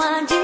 Bila kau